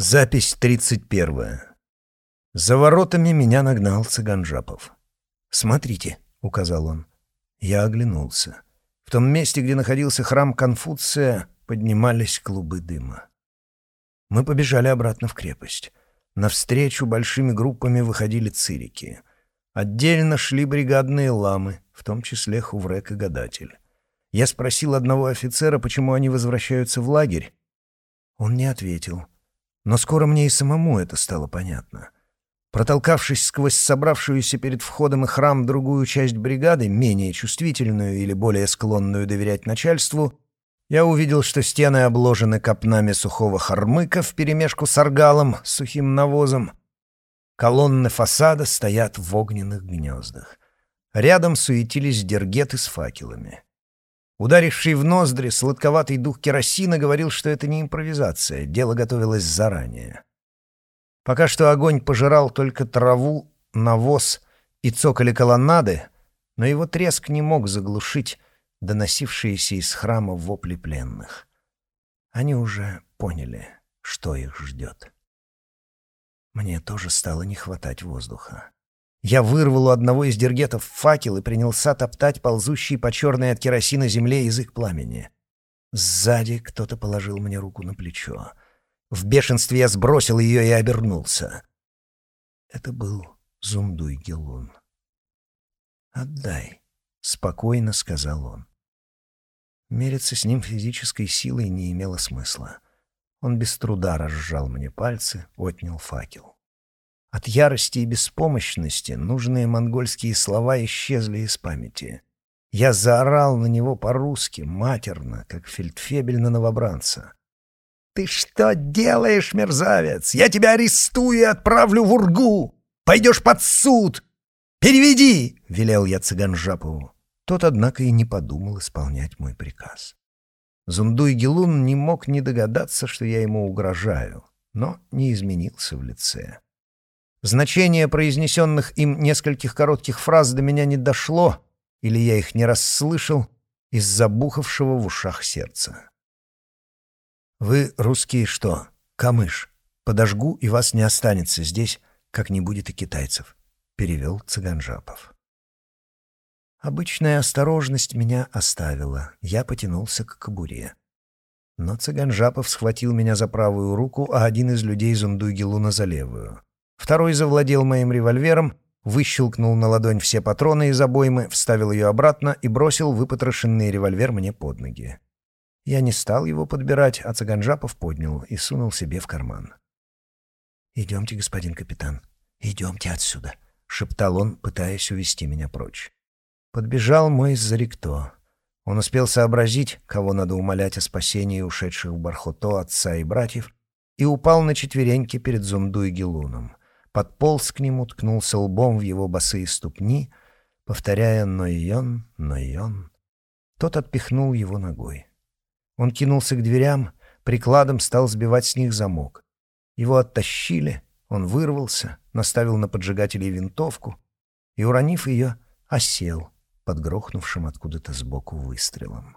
Запись 31. За воротами меня нагнал Цыганжапов. «Смотрите», — указал он. Я оглянулся. В том месте, где находился храм Конфуция, поднимались клубы дыма. Мы побежали обратно в крепость. Навстречу большими группами выходили цирики. Отдельно шли бригадные ламы, в том числе Хуврек и Гадатель. Я спросил одного офицера, почему они возвращаются в лагерь. Он не ответил. Но скоро мне и самому это стало понятно. Протолкавшись сквозь собравшуюся перед входом и храм другую часть бригады, менее чувствительную или более склонную доверять начальству, я увидел, что стены обложены копнами сухого хормыка вперемешку с аргалом, сухим навозом. Колонны фасада стоят в огненных гнездах. Рядом суетились дергеты с факелами. Ударивший в ноздри сладковатый дух керосина говорил, что это не импровизация, дело готовилось заранее. Пока что огонь пожирал только траву, навоз и цоколи колоннады, но его треск не мог заглушить доносившиеся из храма вопли пленных. Они уже поняли, что их ждет. Мне тоже стало не хватать воздуха. Я вырвал у одного из дергетов факел и принялся топтать ползущий по черной от керосина земле язык пламени. Сзади кто-то положил мне руку на плечо. В бешенстве я сбросил ее и обернулся. Это был Зундуй Гелун. «Отдай», — спокойно сказал он. Мериться с ним физической силой не имело смысла. Он без труда разжал мне пальцы, отнял факел. От ярости и беспомощности нужные монгольские слова исчезли из памяти. Я заорал на него по-русски, матерно, как фельдфебель на новобранца. «Ты что делаешь, мерзавец? Я тебя арестую и отправлю в Ургу! Пойдешь под суд! Переведи!» — велел я Цыганжапову. Тот, однако, и не подумал исполнять мой приказ. Зундуй Гелун не мог не догадаться, что я ему угрожаю, но не изменился в лице. Значение произнесенных им нескольких коротких фраз до меня не дошло, или я их не расслышал из забухавшего в ушах сердца. «Вы, русские, что? Камыш. Подожгу, и вас не останется здесь, как не будет и китайцев», — перевел Цыганжапов. Обычная осторожность меня оставила. Я потянулся к кобуре. Но Цыганжапов схватил меня за правую руку, а один из людей Зундугилуна за левую. Второй завладел моим револьвером, выщелкнул на ладонь все патроны из обоймы, вставил ее обратно и бросил выпотрошенный револьвер мне под ноги. Я не стал его подбирать, а Цаганжапов поднял и сунул себе в карман. «Идемте, господин капитан, идемте отсюда», — шептал он, пытаясь увести меня прочь. Подбежал мой Зарикто. Он успел сообразить, кого надо умолять о спасении ушедших в Бархото отца и братьев, и упал на четвереньки перед Зумдуй Гелуном подполз к нему, ткнулся лбом в его босые ступни, повторяя «Нойон, Нойон». Тот отпихнул его ногой. Он кинулся к дверям, прикладом стал сбивать с них замок. Его оттащили, он вырвался, наставил на поджигателей винтовку и, уронив ее, осел под грохнувшим откуда-то сбоку выстрелом.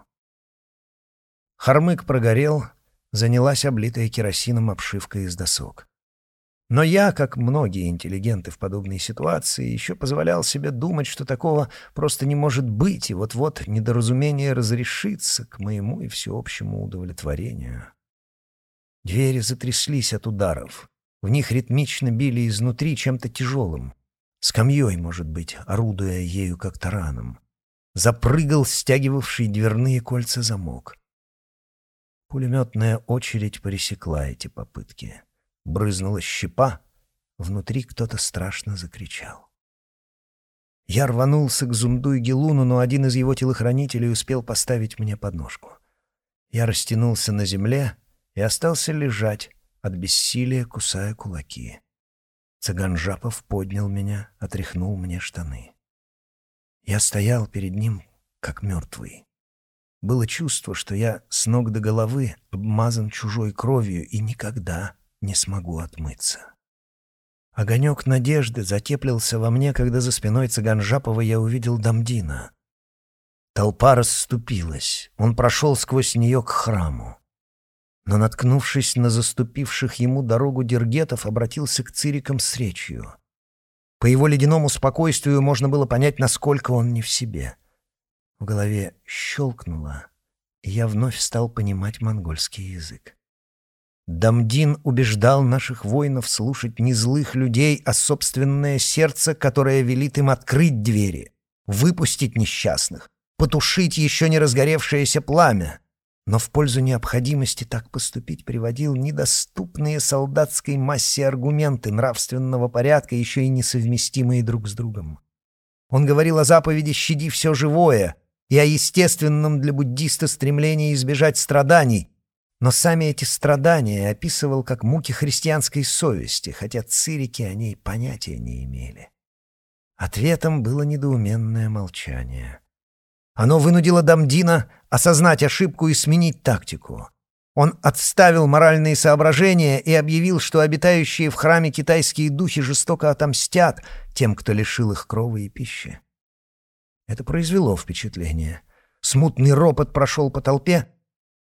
Хармык прогорел, занялась облитая керосином обшивка из досок. Но я, как многие интеллигенты в подобной ситуации, еще позволял себе думать, что такого просто не может быть, и вот-вот недоразумение разрешится к моему и всеобщему удовлетворению. Двери затряслись от ударов. В них ритмично били изнутри чем-то тяжелым. Скамьей, может быть, орудуя ею как тараном. Запрыгал стягивавший дверные кольца замок. Пулеметная очередь пресекла эти попытки. Брызнула щепа, внутри кто-то страшно закричал. Я рванулся к Зунду и Гелуну, но один из его телохранителей успел поставить мне подножку. Я растянулся на земле и остался лежать, от бессилия кусая кулаки. Цаганжапов поднял меня, отряхнул мне штаны. Я стоял перед ним, как мертвый. Было чувство, что я с ног до головы обмазан чужой кровью и никогда не смогу отмыться. Огонек надежды затеплился во мне, когда за спиной Цыганжапова я увидел Дамдина. Толпа расступилась. Он прошел сквозь нее к храму. но, наткнувшись на заступивших ему дорогу дергетов, обратился к цирикам с речью. По его ледяному спокойствию можно было понять, насколько он не в себе. В голове щелкнуло, и я вновь стал понимать монгольский язык. Дамдин убеждал наших воинов слушать не злых людей, а собственное сердце, которое велит им открыть двери, выпустить несчастных, потушить еще не разгоревшееся пламя. Но в пользу необходимости так поступить приводил недоступные солдатской массе аргументы нравственного порядка, еще и несовместимые друг с другом. Он говорил о заповеди «щади все живое» и о естественном для буддиста стремлении избежать страданий, но сами эти страдания описывал как муки христианской совести, хотя цирики о ней понятия не имели. Ответом было недоуменное молчание. Оно вынудило Дамдина осознать ошибку и сменить тактику. Он отставил моральные соображения и объявил, что обитающие в храме китайские духи жестоко отомстят тем, кто лишил их крови и пищи. Это произвело впечатление. Смутный ропот прошел по толпе,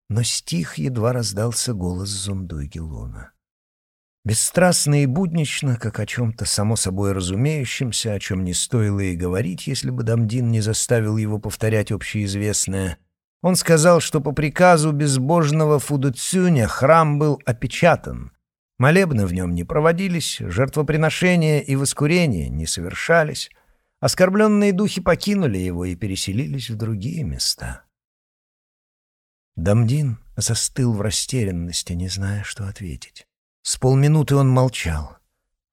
но стих едва раздался голос Зундуйги Луна. Бесстрастно и буднично, как о чем-то само собой разумеющемся, о чем не стоило и говорить, если бы Дамдин не заставил его повторять общеизвестное, он сказал, что по приказу безбожного Фудуцюня храм был опечатан. Молебны в нем не проводились, жертвоприношения и воскурения не совершались. Оскорбленные духи покинули его и переселились в другие места. Дамдин застыл в растерянности, не зная, что ответить. С полминуты он молчал.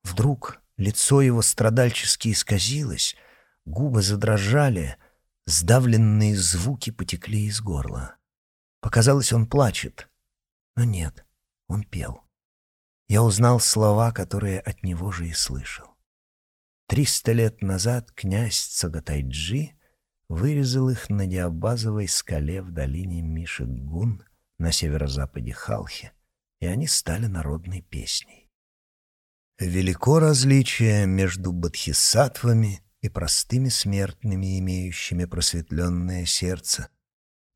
Вдруг лицо его страдальчески исказилось, губы задрожали, сдавленные звуки потекли из горла. Показалось, он плачет. Но нет, он пел. Я узнал слова, которые от него же и слышал. Триста лет назад князь Цагатайджи вырезал их на диабазовой скале в долине Мишек-Гун на северо-западе Халхи и они стали народной песней. Велико различие между бодхисаттвами и простыми смертными, имеющими просветленное сердце,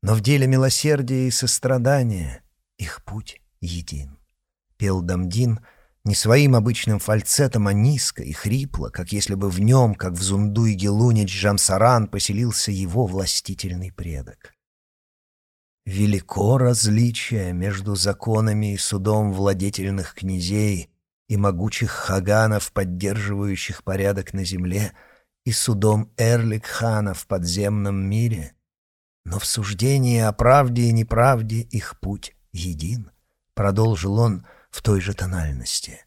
но в деле милосердия и сострадания их путь един. Пел Дамдин не своим обычным фальцетом, а низко и хрипло, как если бы в нем, как в Зундуйге Лунич Жамсаран, поселился его властительный предок. Велико различие между законами и судом владетельных князей и могучих хаганов, поддерживающих порядок на земле, и судом Эрлик-хана в подземном мире. Но в суждении о правде и неправде их путь един, продолжил он в той же тональности.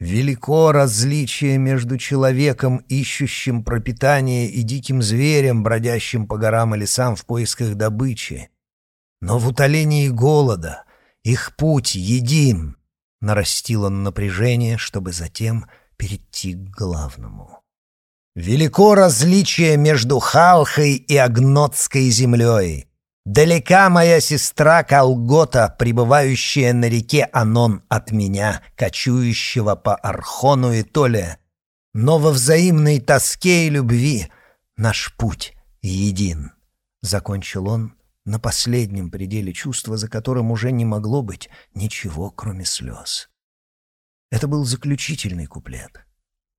Велико различие между человеком, ищущим пропитание, и диким зверем, бродящим по горам и лесам в поисках добычи. Но в утолении голода их путь един. Нарастил он напряжение, чтобы затем перейти к главному. Велико различие между Халхой и Агнотской землей. Далека моя сестра Колгота, пребывающая на реке Анон от меня, кочующего по Архону и Толе. Но во взаимной тоске и любви наш путь един. Закончил он, на последнем пределе чувства, за которым уже не могло быть ничего, кроме слез. Это был заключительный куплет.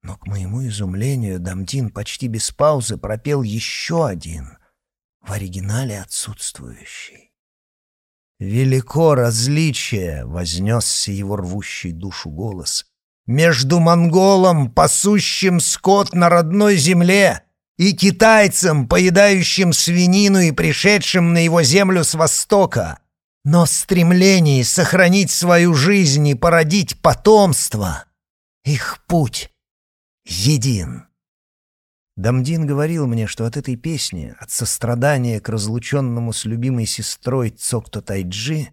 Но, к моему изумлению, Дамдин почти без паузы пропел еще один, в оригинале отсутствующий. «Велико различие!» — вознесся его рвущий душу голос. «Между монголом, пасущим скот на родной земле, и китайцам, поедающим свинину и пришедшим на его землю с востока. Но в стремлении сохранить свою жизнь и породить потомство их путь един. Дамдин говорил мне, что от этой песни, от сострадания к разлученному с любимой сестрой Цокто Тайджи,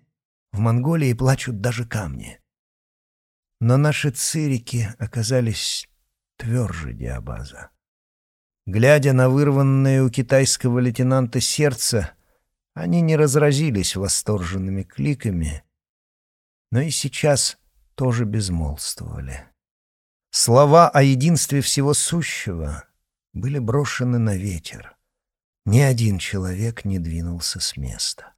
в Монголии плачут даже камни. Но наши цирики оказались тверже диабаза. Глядя на вырванное у китайского лейтенанта сердце, они не разразились восторженными кликами, но и сейчас тоже безмолвствовали. Слова о единстве всего сущего были брошены на ветер. Ни один человек не двинулся с места.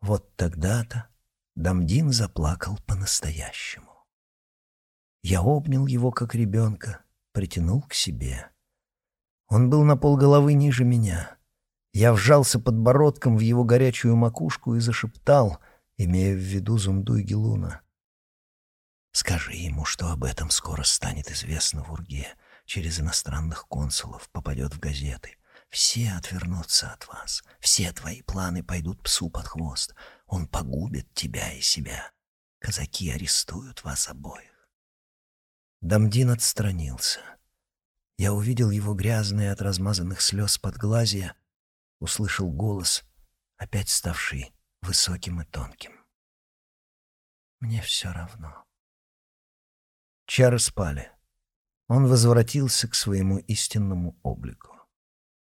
Вот тогда-то Дамдин заплакал по-настоящему. Я обнял его, как ребенка, притянул к себе. Он был на полголовы ниже меня. Я вжался подбородком в его горячую макушку и зашептал, имея в виду Зумду и Гелуна. «Скажи ему, что об этом скоро станет известно в Урге, через иностранных консулов, попадет в газеты. Все отвернутся от вас, все твои планы пойдут псу под хвост. Он погубит тебя и себя. Казаки арестуют вас обоих». Дамдин отстранился. Я увидел его грязные от размазанных слез подглазия, услышал голос, опять ставший высоким и тонким. Мне все равно. Чары спали. Он возвратился к своему истинному облику.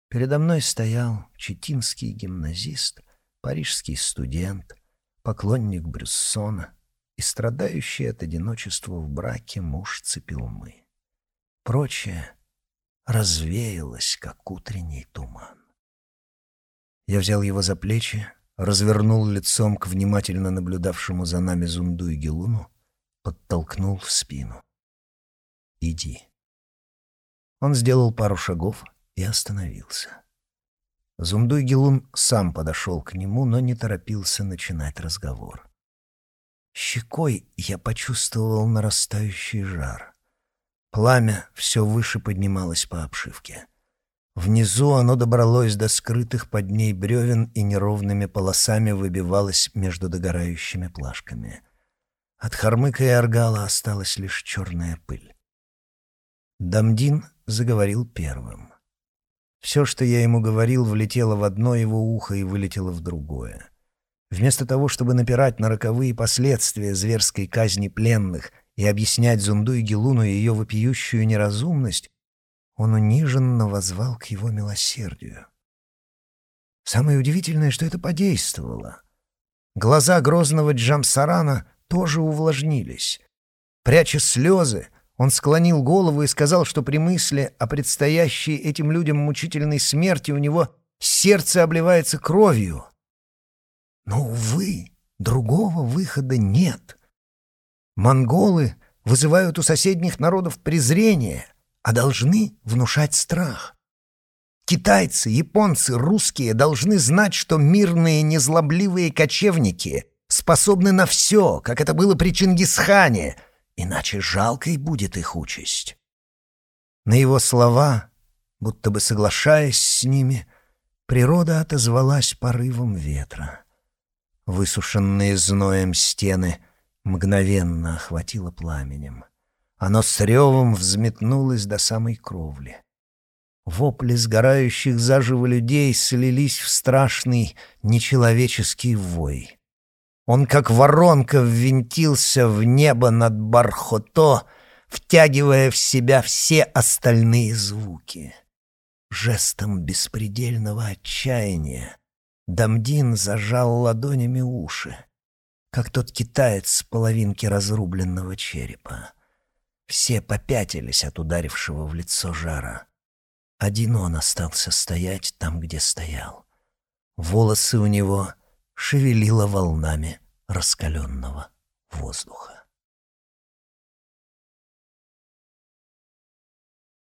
Передо мной стоял читинский гимназист, парижский студент, поклонник Брюссона и страдающий от одиночества в браке муж Цепилмы. Прочее развеялось, как утренний туман. Я взял его за плечи, развернул лицом к внимательно наблюдавшему за нами Зунду и Гелуну, подтолкнул в спину. «Иди». Он сделал пару шагов и остановился. Зумдуй Гелун сам подошел к нему, но не торопился начинать разговор. Щекой я почувствовал нарастающий жар. Пламя все выше поднималось по обшивке. Внизу оно добралось до скрытых под ней бревен и неровными полосами выбивалось между догорающими плашками. От Хармыка и Аргала осталась лишь черная пыль. Дамдин заговорил первым. Все, что я ему говорил, влетело в одно его ухо и вылетело в другое. Вместо того, чтобы напирать на роковые последствия зверской казни пленных и объяснять Зунду и Гелуну ее вопиющую неразумность, он униженно возвал к его милосердию. Самое удивительное, что это подействовало. Глаза грозного Джамсарана тоже увлажнились. Пряча слезы, он склонил голову и сказал, что при мысли о предстоящей этим людям мучительной смерти у него сердце обливается кровью. Но, увы, другого выхода нет. Монголы вызывают у соседних народов презрение, а должны внушать страх. Китайцы, японцы, русские должны знать, что мирные незлобливые кочевники способны на все, как это было при Чингисхане, иначе жалкой будет их участь. На его слова, будто бы соглашаясь с ними, природа отозвалась порывом ветра. Высушенные зноем стены мгновенно охватило пламенем. Оно с ревом взметнулось до самой кровли. Вопли сгорающих заживо людей слились в страшный нечеловеческий вой. Он, как воронка, ввинтился в небо над Бархото, втягивая в себя все остальные звуки. Жестом беспредельного отчаяния Дамдин зажал ладонями уши как тот китаец с половинки разрубленного черепа. Все попятились от ударившего в лицо жара. Один он остался стоять там, где стоял. Волосы у него шевелило волнами раскаленного воздуха.